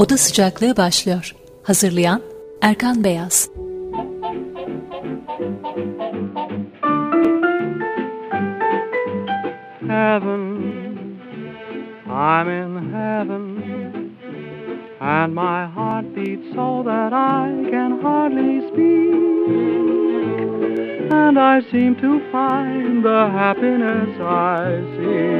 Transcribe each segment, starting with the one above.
Oda Sıcaklığı başlıyor. Hazırlayan Erkan Beyaz. Heaven, I'm in heaven, and my heart beats so that I can hardly speak, and I seem to find the happiness I seek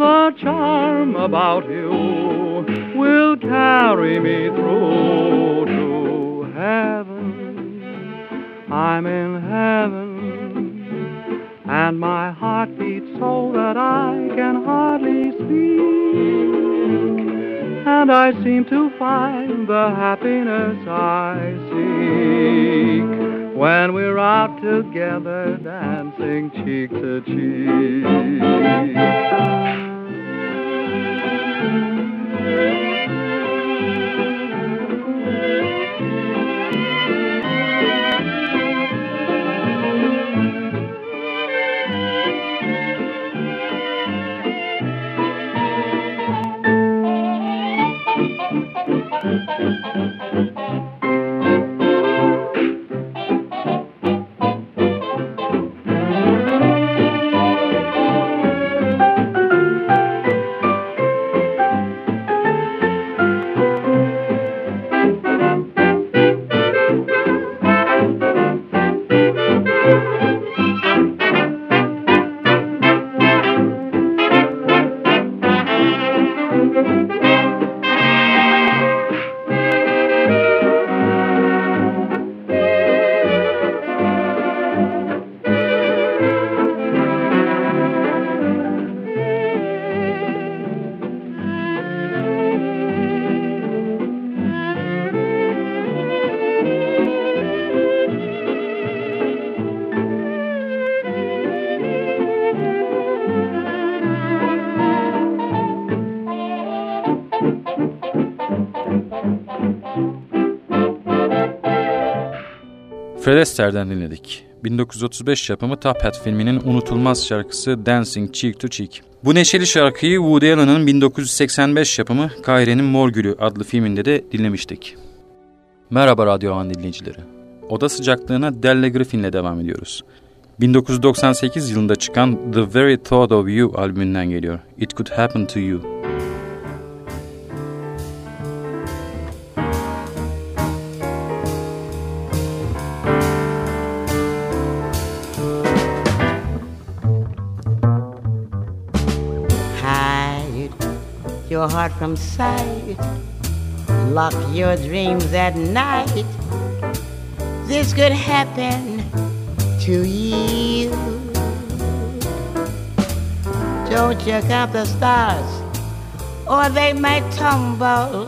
The charm about you will carry me through to heaven. I'm in heaven, and my heart beats so that I can hardly speak. And I seem to find the happiness I seek when we're out together dancing cheek to cheek. Fred Astaire'den dinledik. 1935 yapımı Top Hat filminin unutulmaz şarkısı Dancing Cheek to Cheek. Bu neşeli şarkıyı Woody Allen'ın 1985 yapımı Kaire'nin Mor Gülü adlı filminde de dinlemiştik. Merhaba Radyo Havan dinleyicileri. Oda sıcaklığına Delle Griffin'le devam ediyoruz. 1998 yılında çıkan The Very Thought of You albümünden geliyor. It Could Happen to You. Your heart from sight. Lock your dreams at night. This could happen to you. Don't check out the stars, or they might tumble.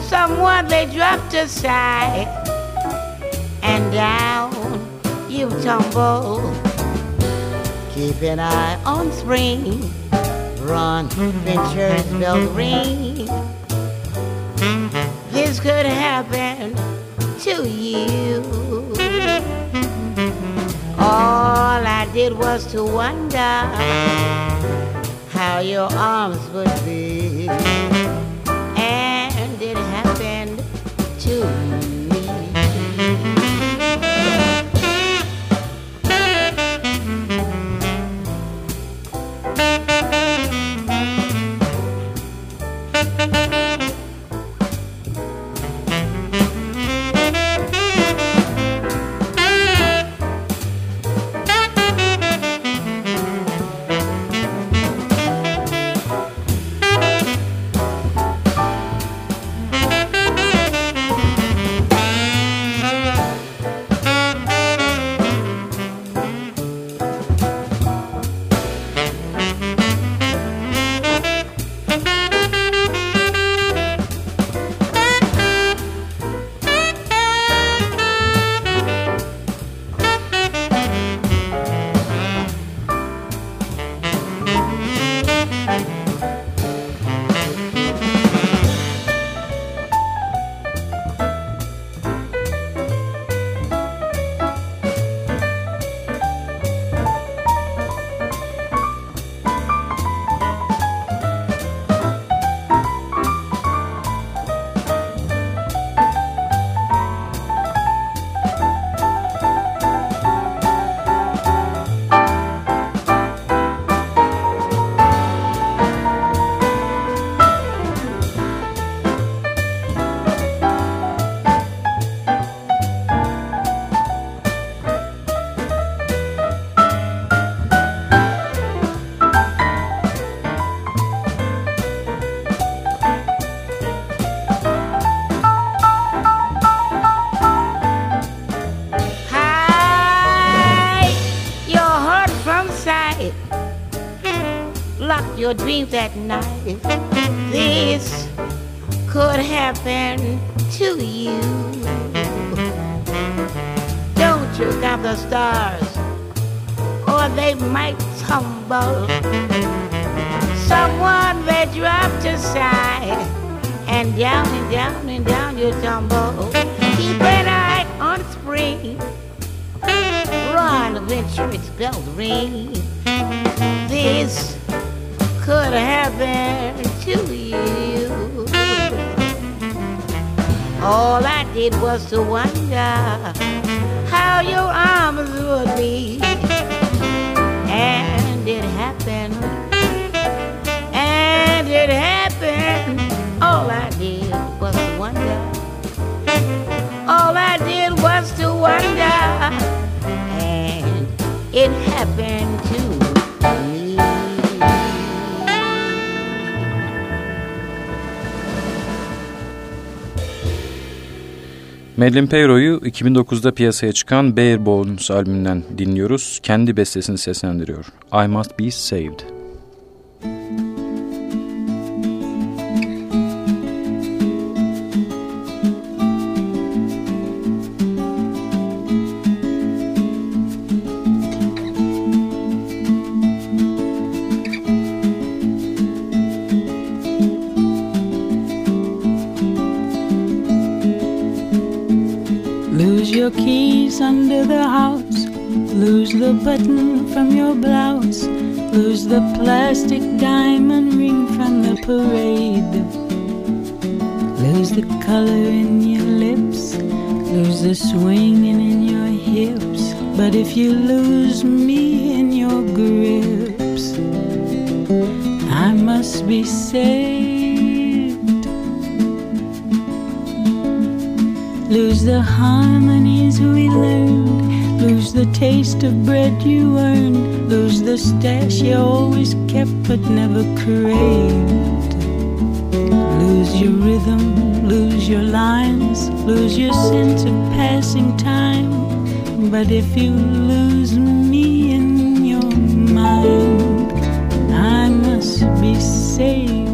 Someone they dropped aside, and down you tumble. Keep an eye on spring run, Venture's bell ring. This could happen to you. All I did was to wonder how your arms would be. Dreams at night. This could happen to you. Don't you count the stars, or they might tumble. Someone they dropped aside, and down and down and down you tumble. Keep an eye on spring. Run when church bells ring. This could happen to you. All I did was to wonder how your arms would be. And it happened. And it happened. All I did was to wonder. All I did was to wonder. And it happened to Madeline Peyro'yu 2009'da piyasaya çıkan Bare Bones albümünden dinliyoruz. Kendi bestesini seslendiriyor. I Must Be Saved. Plastic diamond ring from the parade. Lose the color in your lips. Lose the swinging in your hips. But if you lose me in your grips, I must be saved. Lose the harmonies we learned. Lose the taste of bread you earned. Lose the stash you always kept but never craved. Lose your rhythm, lose your lines, lose your sense of passing time. But if you lose me in your mind, I must be saved.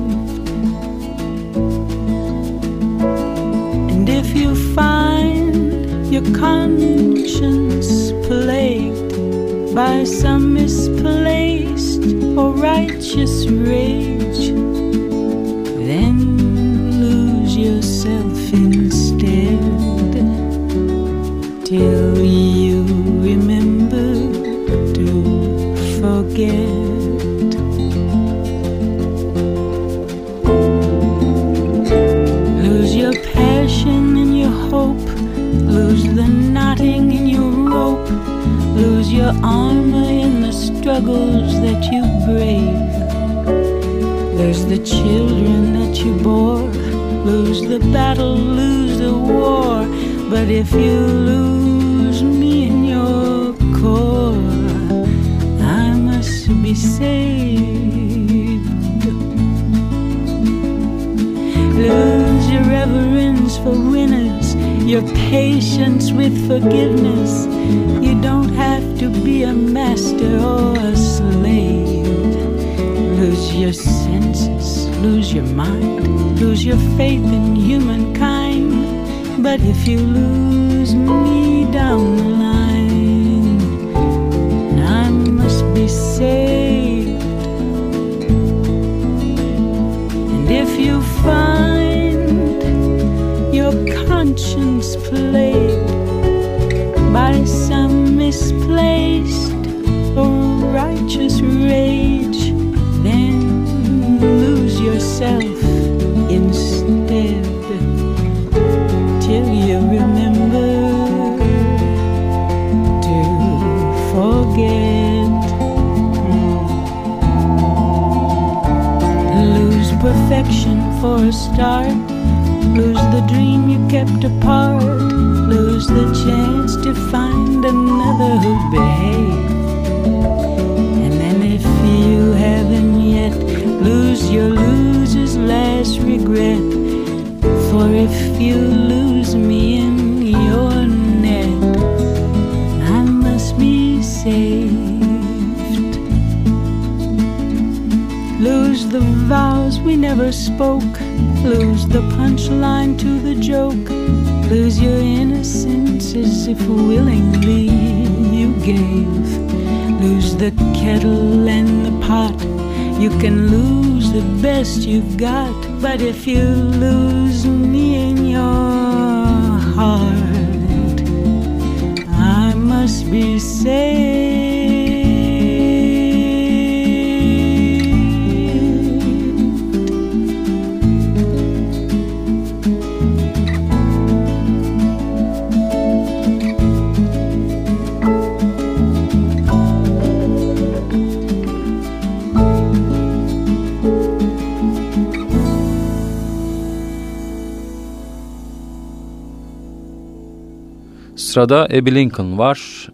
And if you find your conscience plagued by some misplaced or righteous rage, then lose yourself instead till you remember your armor in the struggles that you brave. Lose the children that you bore. Lose the battle, lose the war. But if you lose me in your core, I must be saved. Lose your reverence for winners, your patience with forgiveness. You don't master or a slave. Lose your senses, lose your mind, lose your faith in humankind. But if you lose me down the line, I must be saved. And if you find your conscience plagued by some misplaced righteous rage, then lose yourself instead till you remember to forget. Lose perfection for a start. Lose the dream you kept apart. Lose the chance to find another who behaved. Spoke. Lose the punchline to the joke. Lose your innocence as if willingly you gave. Lose the kettle and the pot. You can lose the best you've got, but if you lose me in your heart, I must be saved. Sırada Abby Lincoln var.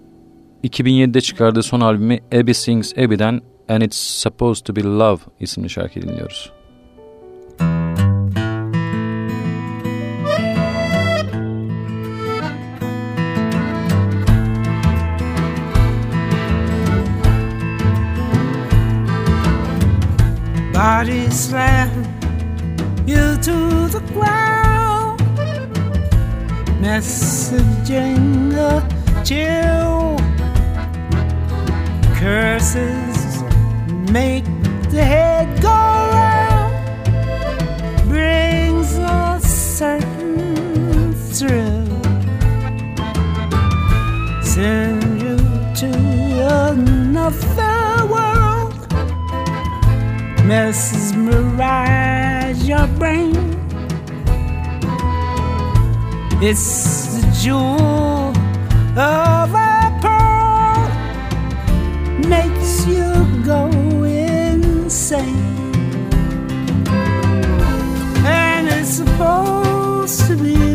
2007'de çıkardığı son albümü Abby Sings Abby'den And It's Supposed to Be Love isimli şarkı dinliyoruz. Body slam you to the ground messaging a chill. Curses make the head go round, brings a certain thrill. Send you to another world, mesmerize your brain it's the jewel of a pearl, makes you go insane. And it's supposed to be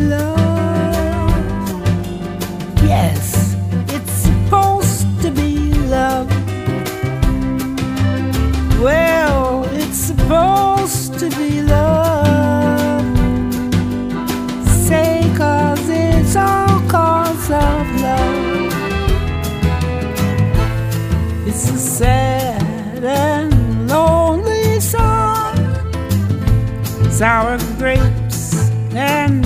sour grapes and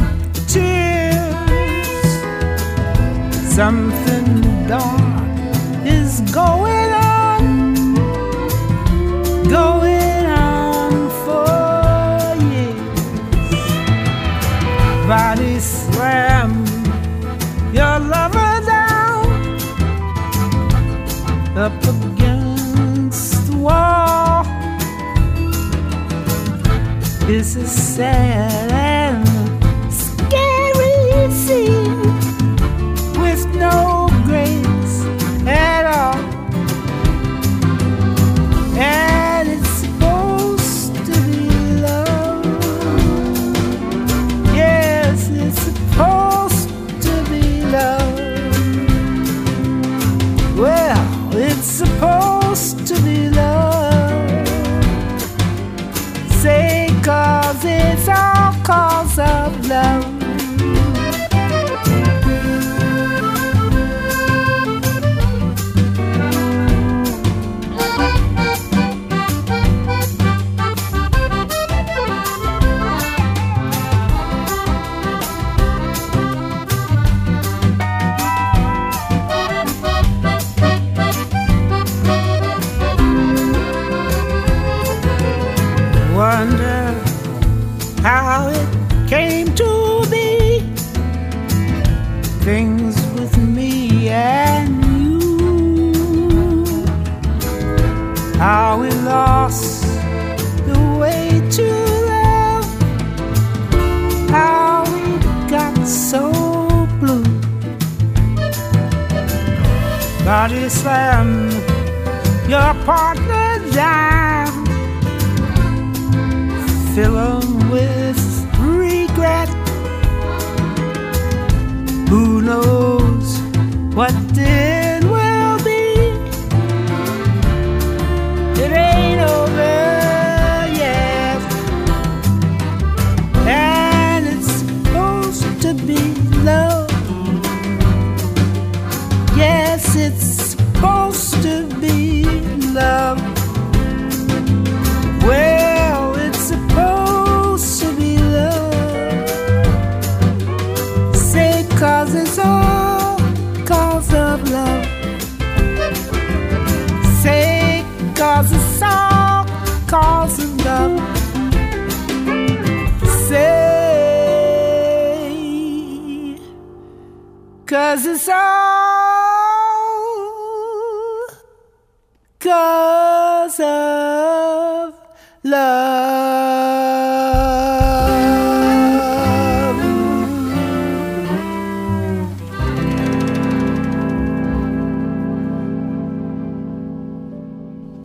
tears. Something dark is going It's a sad and scary scene with no strings with me and you. How we lost the way to love, how we got so blue. Body slam your partner down, fill with. It's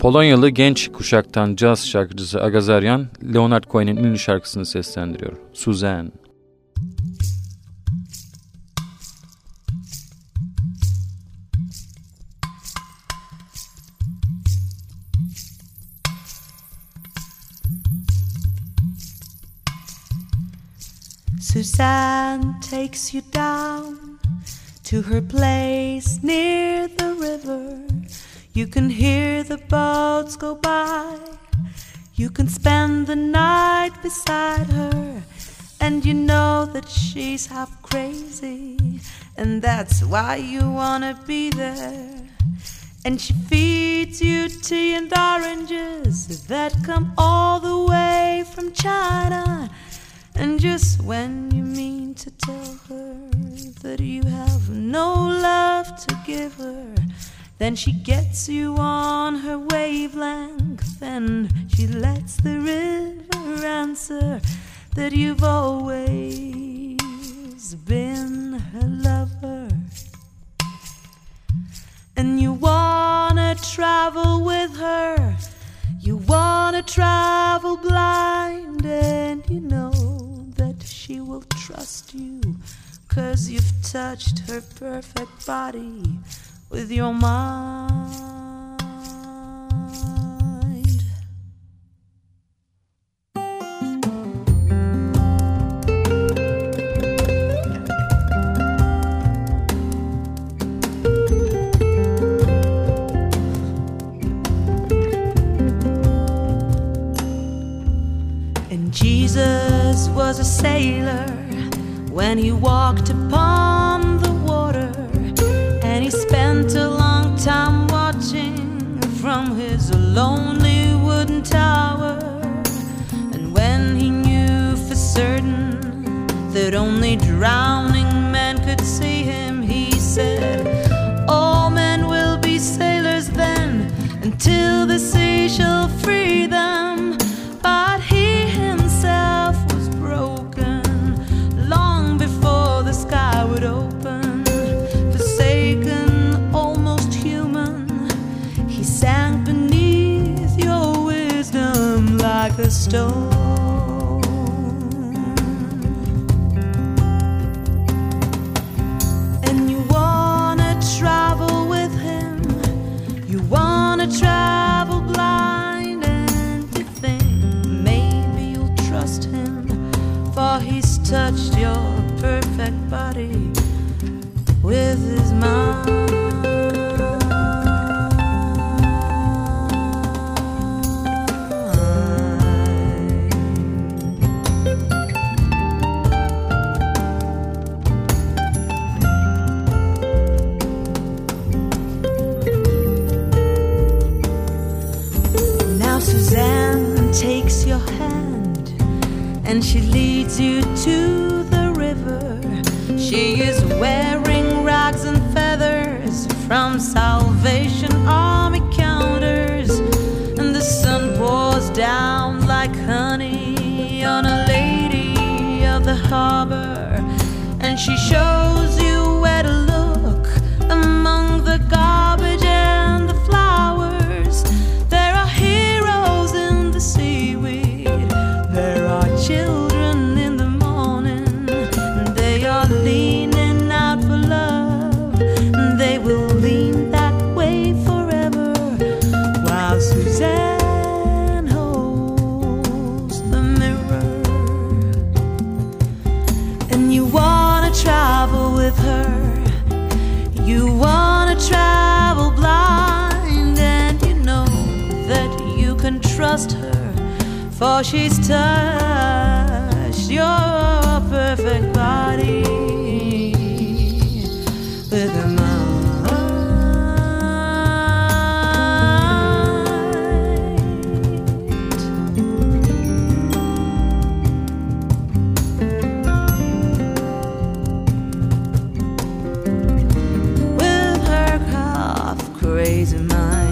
Polonyalı genç kuşaktan caz şarkıcısı Agazaryan, Leonard Cohen'in ünlü şarkısını seslendiriyor. Suzanne. Suzanne takes you down to her place near. You can hear the boats go by. You can spend the night beside her. And you know that she's half crazy. And that's why you wanna be there. And she feeds you tea and oranges that come all the way from China. And just when you mean to tell her that you have no love to give her, then she gets you on her wavelength and she lets the river answer that you've always been her lover. And you wanna travel with her. You wanna travel blind, and you know that she will trust you. Cause you've touched her perfect body with your mind. And Jesus was a sailor when he walked upon lonely wooden tower. And when he knew for certain that only drowning men could see him, stone. And you wanna travel with him. You wanna travel blind, and you think maybe you'll trust him, for he's touched your perfect body with his mind. And she leads you to the river. She is wearing rags and feathers from Salvation Army counters, and the sun pours down like honey on a lady of the harbor, and she shows you for she's touched your perfect body with her mind. With her cough crazy mind.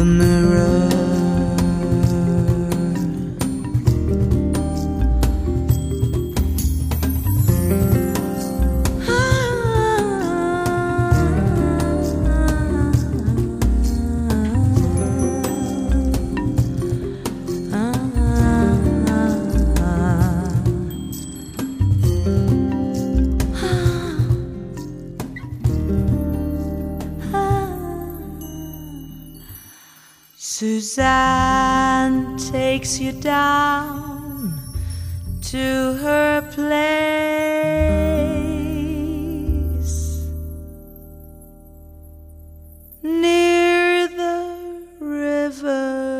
the mirror. You down to her place near the river.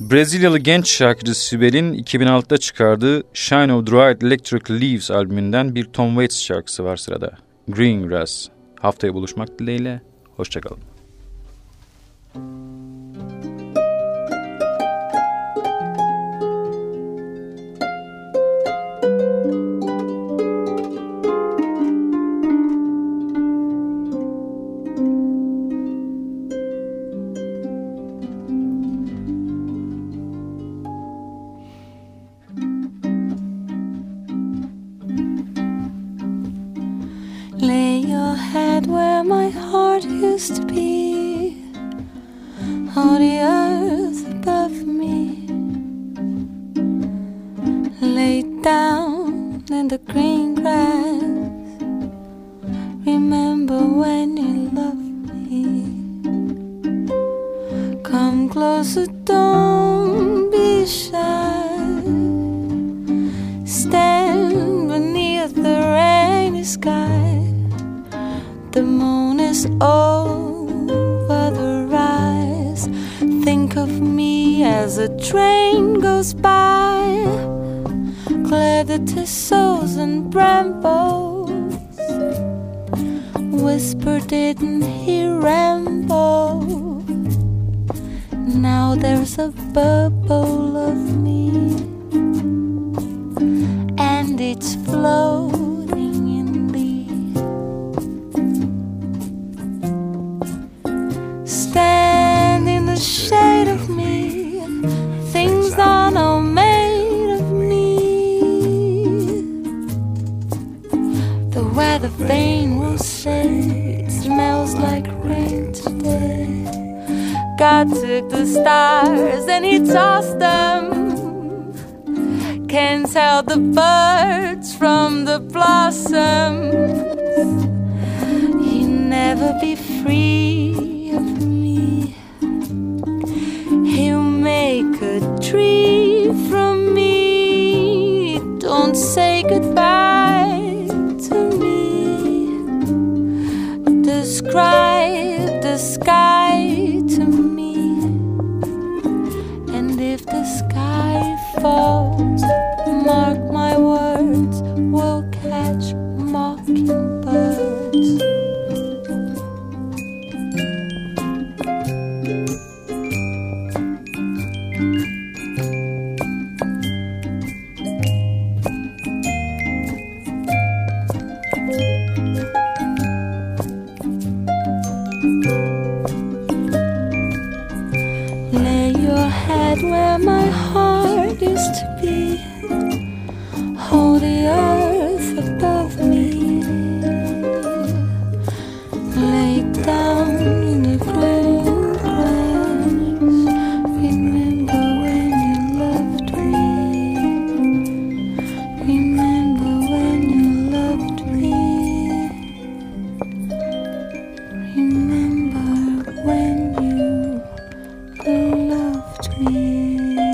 Brezilyalı genç şarkıcı Sibel'in 2006'da çıkardığı Shine of Dried Electric Leaves albümünden bir Tom Waits şarkısı var sırada. Green Grass. Haftaya buluşmak dileğiyle. Hoşçakalın. In the green grass. Remember when you loved me. Come closer, don't be shy. Stand beneath the rainy sky. The moon is over the rise. Think of me as a train goes by. The thistles and brambles. Whisper, didn't he ramble? Now there's a bubble of and he tossed them. Can't tell the birds from the blossoms. Bye.